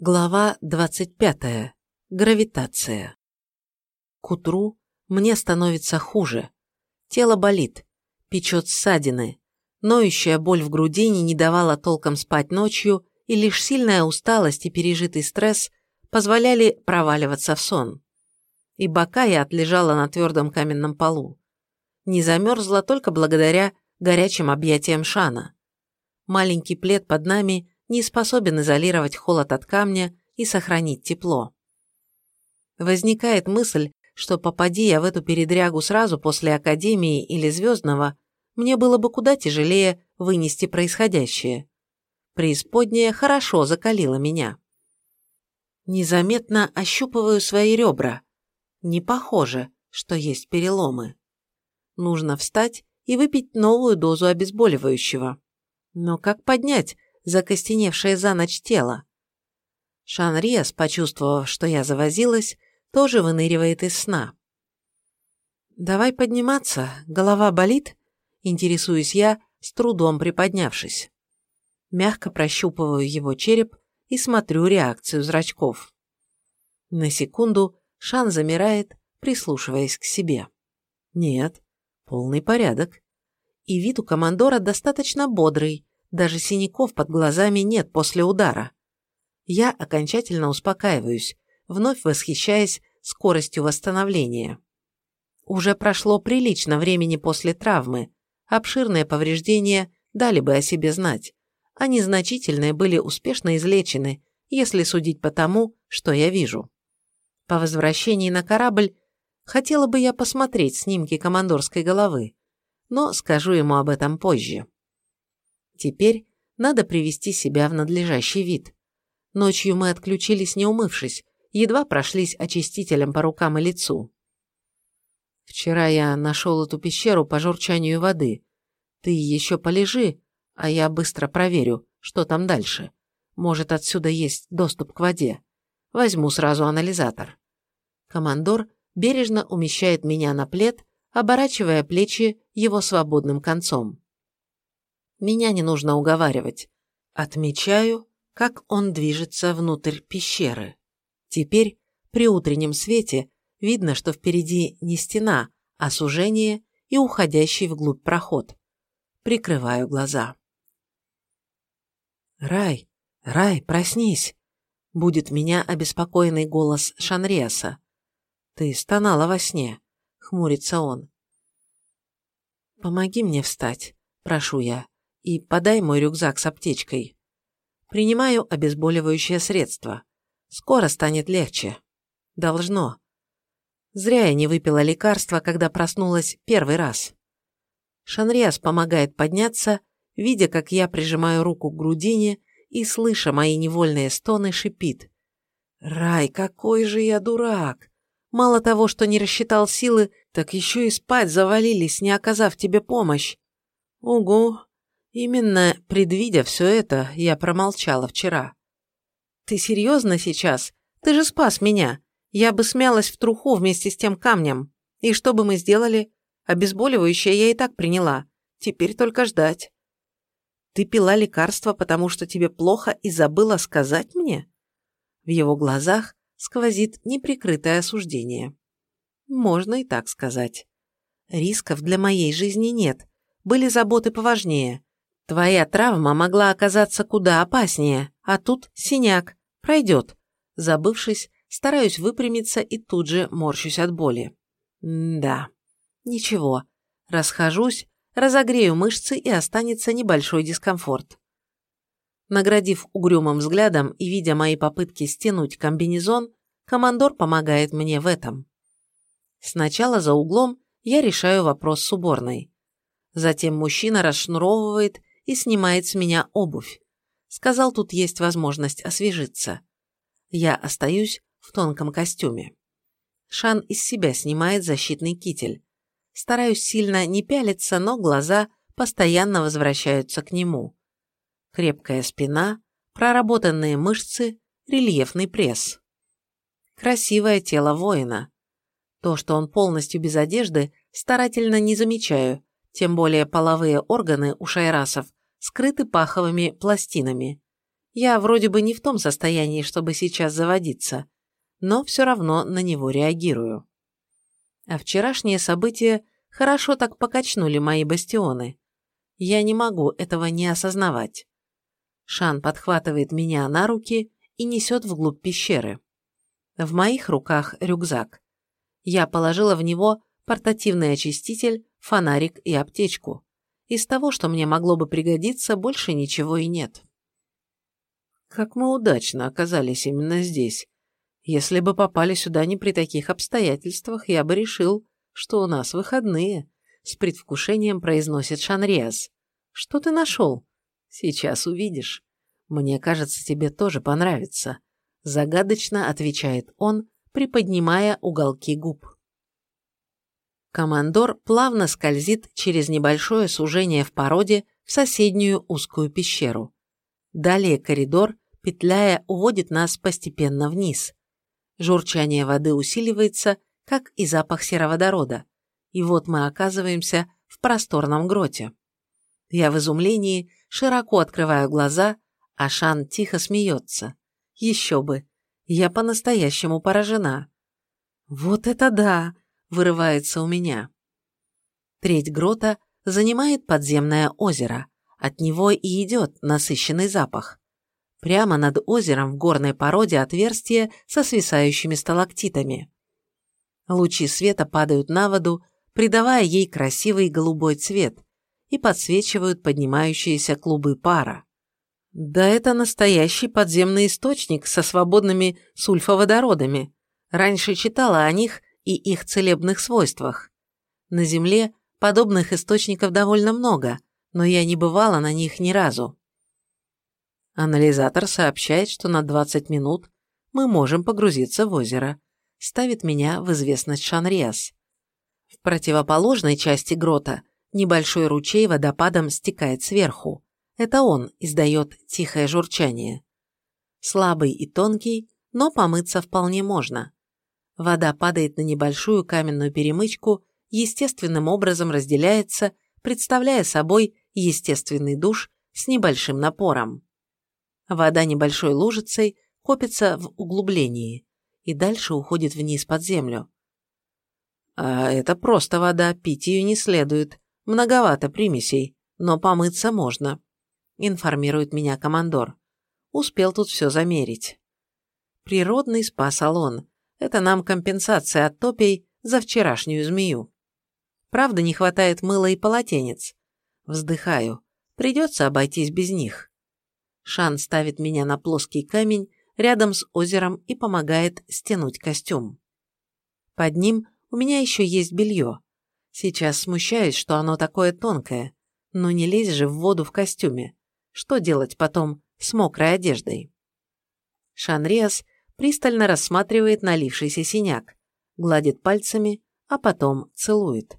Глава 25. Гравитация. К утру мне становится хуже. Тело болит, печет ссадины. Ноющая боль в грудине не давала толком спать ночью, и лишь сильная усталость и пережитый стресс позволяли проваливаться в сон. И бока я отлежала на твердом каменном полу. Не замерзла только благодаря горячим объятиям Шана. Маленький плед под нами – не способен изолировать холод от камня и сохранить тепло. Возникает мысль, что попади я в эту передрягу сразу после Академии или Звездного, мне было бы куда тяжелее вынести происходящее. Преисподняя хорошо закалила меня. Незаметно ощупываю свои ребра. Не похоже, что есть переломы. Нужно встать и выпить новую дозу обезболивающего. Но как поднять закостеневшее за ночь тело. Шанриас, почувствовав, что я завозилась, тоже выныривает из сна. «Давай подниматься, голова болит?» – интересуюсь я, с трудом приподнявшись. Мягко прощупываю его череп и смотрю реакцию зрачков. На секунду Шан замирает, прислушиваясь к себе. Нет, полный порядок. И вид у командора достаточно бодрый, даже синяков под глазами нет после удара. Я окончательно успокаиваюсь, вновь восхищаясь скоростью восстановления. Уже прошло прилично времени после травмы, обширные повреждения дали бы о себе знать, а незначительные были успешно излечены, если судить по тому, что я вижу. По возвращении на корабль хотела бы я посмотреть снимки командорской головы, но скажу ему об этом позже. Теперь надо привести себя в надлежащий вид. Ночью мы отключились, не умывшись, едва прошлись очистителем по рукам и лицу. Вчера я нашел эту пещеру по журчанию воды. Ты еще полежи, а я быстро проверю, что там дальше. Может, отсюда есть доступ к воде. Возьму сразу анализатор. Командор бережно умещает меня на плед, оборачивая плечи его свободным концом. Меня не нужно уговаривать. Отмечаю, как он движется внутрь пещеры. Теперь, при утреннем свете, видно, что впереди не стена, а сужение и уходящий вглубь проход. Прикрываю глаза. «Рай, Рай, проснись!» Будет меня обеспокоенный голос Шанриаса. «Ты стонала во сне», — хмурится он. «Помоги мне встать», — прошу я и подай мой рюкзак с аптечкой. Принимаю обезболивающее средство. Скоро станет легче. Должно. Зря я не выпила лекарства, когда проснулась первый раз. Шанриас помогает подняться, видя, как я прижимаю руку к грудине и, слыша мои невольные стоны, шипит. «Рай, какой же я дурак! Мало того, что не рассчитал силы, так еще и спать завалились, не оказав тебе помощь. Угу, Именно предвидя все это, я промолчала вчера. «Ты серьезно сейчас? Ты же спас меня. Я бы смялась в труху вместе с тем камнем. И что бы мы сделали? Обезболивающее я и так приняла. Теперь только ждать». «Ты пила лекарство, потому что тебе плохо и забыла сказать мне?» В его глазах сквозит неприкрытое осуждение. Можно и так сказать. Рисков для моей жизни нет. Были заботы поважнее. Твоя травма могла оказаться куда опаснее, а тут синяк. Пройдет. Забывшись, стараюсь выпрямиться и тут же морщусь от боли. Да. Ничего. Расхожусь, разогрею мышцы и останется небольшой дискомфорт. Наградив угрюмым взглядом и видя мои попытки стянуть комбинезон, командор помогает мне в этом. Сначала за углом я решаю вопрос с уборной. Затем мужчина расшнуровывает и снимает с меня обувь. Сказал, тут есть возможность освежиться. Я остаюсь в тонком костюме. Шан из себя снимает защитный китель. Стараюсь сильно не пялиться, но глаза постоянно возвращаются к нему. Крепкая спина, проработанные мышцы, рельефный пресс. Красивое тело воина. То, что он полностью без одежды, старательно не замечаю, тем более половые органы у шайрасов скрыты паховыми пластинами. Я вроде бы не в том состоянии, чтобы сейчас заводиться, но все равно на него реагирую. А вчерашние события хорошо так покачнули мои бастионы. Я не могу этого не осознавать. Шан подхватывает меня на руки и несет вглубь пещеры. В моих руках рюкзак. Я положила в него портативный очиститель, фонарик и аптечку. Из того, что мне могло бы пригодиться, больше ничего и нет. Как мы удачно оказались именно здесь. Если бы попали сюда не при таких обстоятельствах, я бы решил, что у нас выходные. С предвкушением произносит Шанриас. Что ты нашел? Сейчас увидишь. Мне кажется, тебе тоже понравится. Загадочно отвечает он, приподнимая уголки губ. Командор плавно скользит через небольшое сужение в породе в соседнюю узкую пещеру. Далее коридор, петляя, уводит нас постепенно вниз. Журчание воды усиливается, как и запах сероводорода. И вот мы оказываемся в просторном гроте. Я в изумлении широко открываю глаза, а Шан тихо смеется. Еще бы. Я по-настоящему поражена. «Вот это да!» – вырывается у меня. Треть грота занимает подземное озеро. От него и идет насыщенный запах. Прямо над озером в горной породе отверстие со свисающими сталактитами. Лучи света падают на воду, придавая ей красивый голубой цвет, и подсвечивают поднимающиеся клубы пара. Да это настоящий подземный источник со свободными сульфоводородами. Раньше читала о них и их целебных свойствах. На Земле подобных источников довольно много, но я не бывала на них ни разу. Анализатор сообщает, что на 20 минут мы можем погрузиться в озеро. Ставит меня в известность Шанриас. В противоположной части грота небольшой ручей водопадом стекает сверху. Это он издает тихое журчание. Слабый и тонкий, но помыться вполне можно. Вода падает на небольшую каменную перемычку, естественным образом разделяется, представляя собой естественный душ с небольшим напором. Вода небольшой лужицей копится в углублении и дальше уходит вниз под землю. А это просто вода, пить ее не следует, многовато примесей, но помыться можно информирует меня командор. Успел тут все замерить. Природный спа-салон. Это нам компенсация от топей за вчерашнюю змею. Правда, не хватает мыла и полотенец. Вздыхаю. Придется обойтись без них. Шан ставит меня на плоский камень рядом с озером и помогает стянуть костюм. Под ним у меня еще есть белье. Сейчас смущаюсь, что оно такое тонкое, но не лезь же в воду в костюме. Что делать потом с мокрой одеждой? Шанриас пристально рассматривает налившийся синяк, гладит пальцами, а потом целует.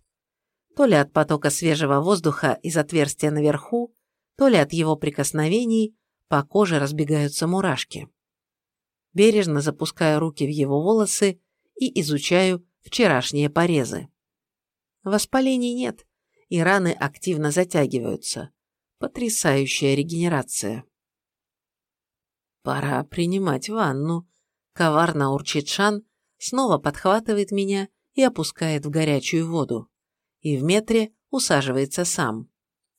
То ли от потока свежего воздуха из отверстия наверху, то ли от его прикосновений по коже разбегаются мурашки. Бережно запускаю руки в его волосы и изучаю вчерашние порезы. Воспалений нет, и раны активно затягиваются. Потрясающая регенерация. Пора принимать ванну. Коварно урчит Шан, снова подхватывает меня и опускает в горячую воду. И в метре усаживается сам.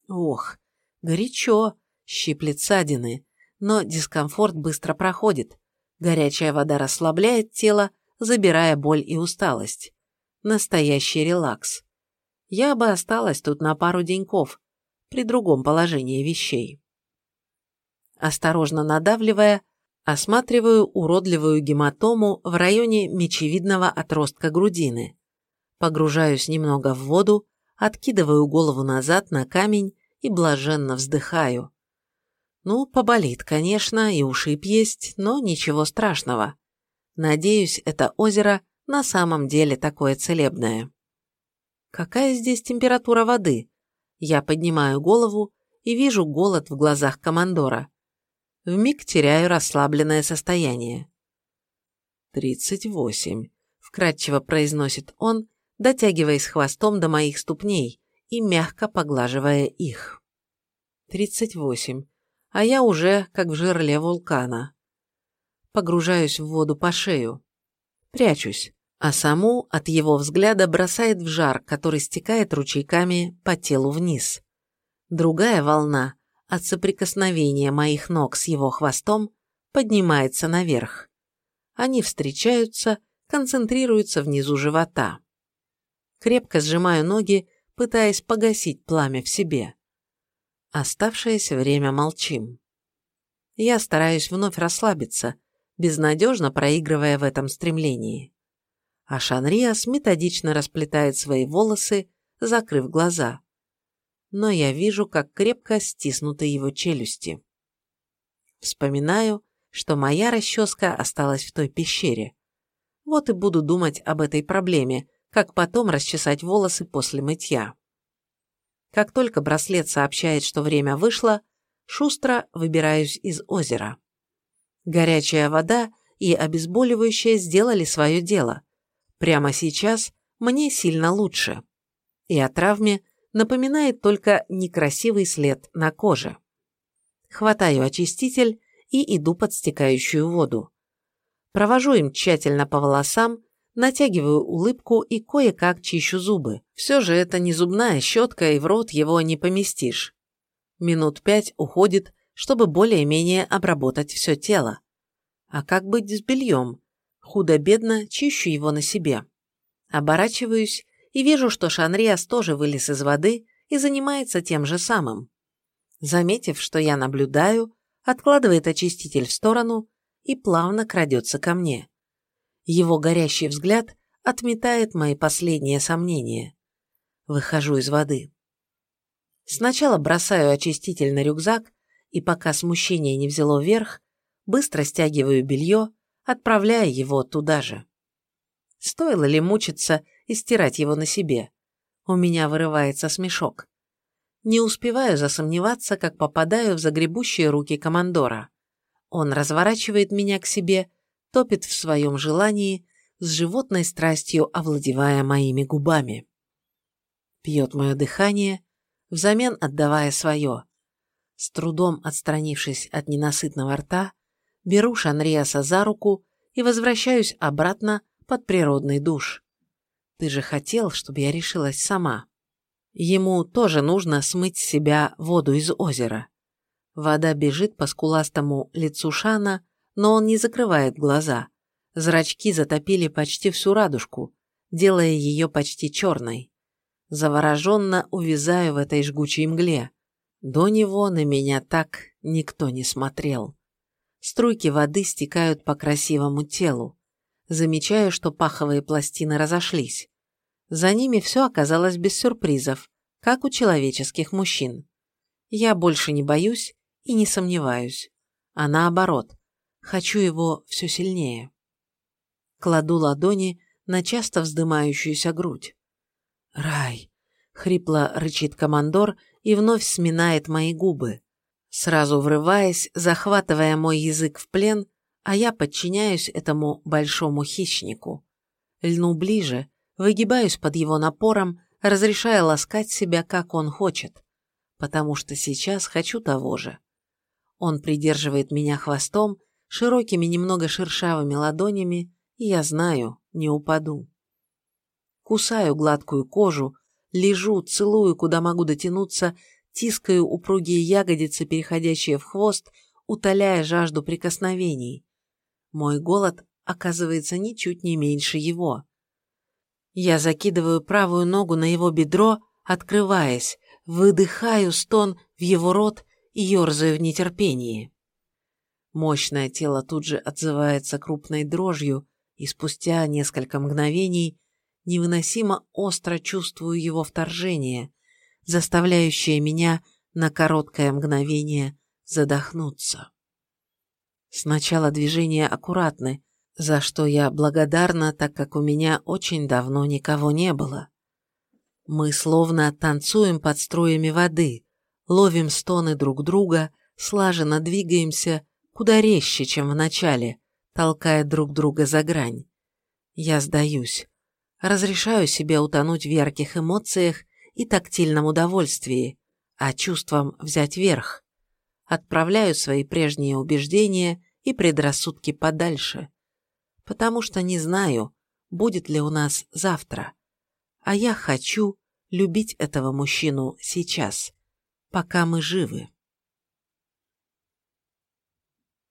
Ох, горячо, щиплет ссадины, но дискомфорт быстро проходит. Горячая вода расслабляет тело, забирая боль и усталость. Настоящий релакс. Я бы осталась тут на пару деньков, при другом положении вещей. Осторожно надавливая, осматриваю уродливую гематому в районе мечевидного отростка грудины. Погружаюсь немного в воду, откидываю голову назад на камень и блаженно вздыхаю. Ну, поболит, конечно, и ушиб есть, но ничего страшного. Надеюсь, это озеро на самом деле такое целебное. Какая здесь температура воды? Я поднимаю голову и вижу голод в глазах командора. Вмиг теряю расслабленное состояние. «Тридцать восемь», — вкратчиво произносит он, дотягиваясь хвостом до моих ступней и мягко поглаживая их. «Тридцать восемь. а я уже как в жерле вулкана. Погружаюсь в воду по шею. Прячусь, а саму от его взгляда бросает в жар, который стекает ручейками по телу вниз. Другая волна от соприкосновения моих ног с его хвостом поднимается наверх. Они встречаются, концентрируются внизу живота. Крепко сжимаю ноги, пытаясь погасить пламя в себе. Оставшееся время молчим. Я стараюсь вновь расслабиться, безнадежно проигрывая в этом стремлении. А Шанриас методично расплетает свои волосы, закрыв глаза. Но я вижу, как крепко стиснуты его челюсти. Вспоминаю, что моя расческа осталась в той пещере. Вот и буду думать об этой проблеме, как потом расчесать волосы после мытья. Как только браслет сообщает, что время вышло, шустро выбираюсь из озера. Горячая вода и обезболивающее сделали свое дело. Прямо сейчас мне сильно лучше. И о травме напоминает только некрасивый след на коже. Хватаю очиститель и иду под стекающую воду. Провожу им тщательно по волосам, натягиваю улыбку и кое-как чищу зубы. Все же это не зубная щетка, и в рот его не поместишь. Минут пять уходит, чтобы более-менее обработать все тело. А как быть с бельем? Худо-бедно чищу его на себе. Оборачиваюсь и вижу, что Шанриас тоже вылез из воды и занимается тем же самым. Заметив, что я наблюдаю, откладывает очиститель в сторону и плавно крадется ко мне. Его горящий взгляд отметает мои последние сомнения. Выхожу из воды. Сначала бросаю очиститель на рюкзак, и пока смущение не взяло верх, быстро стягиваю белье, отправляя его туда же. Стоило ли мучиться и стирать его на себе? У меня вырывается смешок. Не успеваю засомневаться, как попадаю в загребущие руки командора. Он разворачивает меня к себе, топит в своем желании, с животной страстью овладевая моими губами. Пьет мое дыхание, взамен отдавая свое. С трудом отстранившись от ненасытного рта, беру Шанриаса за руку и возвращаюсь обратно под природный душ. Ты же хотел, чтобы я решилась сама. Ему тоже нужно смыть с себя воду из озера. Вода бежит по скуластому лицу Шана, но он не закрывает глаза. Зрачки затопили почти всю радужку, делая ее почти черной. Завороженно увязаю в этой жгучей мгле. До него на меня так никто не смотрел. Струйки воды стекают по красивому телу. Замечаю, что паховые пластины разошлись. За ними все оказалось без сюрпризов, как у человеческих мужчин. Я больше не боюсь и не сомневаюсь, а наоборот, хочу его все сильнее. Кладу ладони на часто вздымающуюся грудь. «Рай!» — хрипло рычит командор и вновь сминает мои губы, сразу врываясь, захватывая мой язык в плен, а я подчиняюсь этому большому хищнику. Льну ближе, выгибаюсь под его напором, разрешая ласкать себя, как он хочет, потому что сейчас хочу того же. Он придерживает меня хвостом, широкими немного шершавыми ладонями, и я знаю, не упаду кусаю гладкую кожу, лежу, целую, куда могу дотянуться, тискаю упругие ягодицы, переходящие в хвост, утоляя жажду прикосновений. Мой голод оказывается ничуть не меньше его. Я закидываю правую ногу на его бедро, открываясь, выдыхаю стон в его рот и ерзаю в нетерпении. Мощное тело тут же отзывается крупной дрожью, и спустя несколько мгновений невыносимо остро чувствую его вторжение, заставляющее меня на короткое мгновение задохнуться. Сначала движения аккуратны, за что я благодарна, так как у меня очень давно никого не было. Мы словно танцуем под струями воды, ловим стоны друг друга, слаженно двигаемся куда резче, чем в начале, толкая друг друга за грань. Я сдаюсь. Разрешаю себе утонуть в ярких эмоциях и тактильном удовольствии, а чувствам взять верх. Отправляю свои прежние убеждения и предрассудки подальше, потому что не знаю, будет ли у нас завтра. А я хочу любить этого мужчину сейчас, пока мы живы.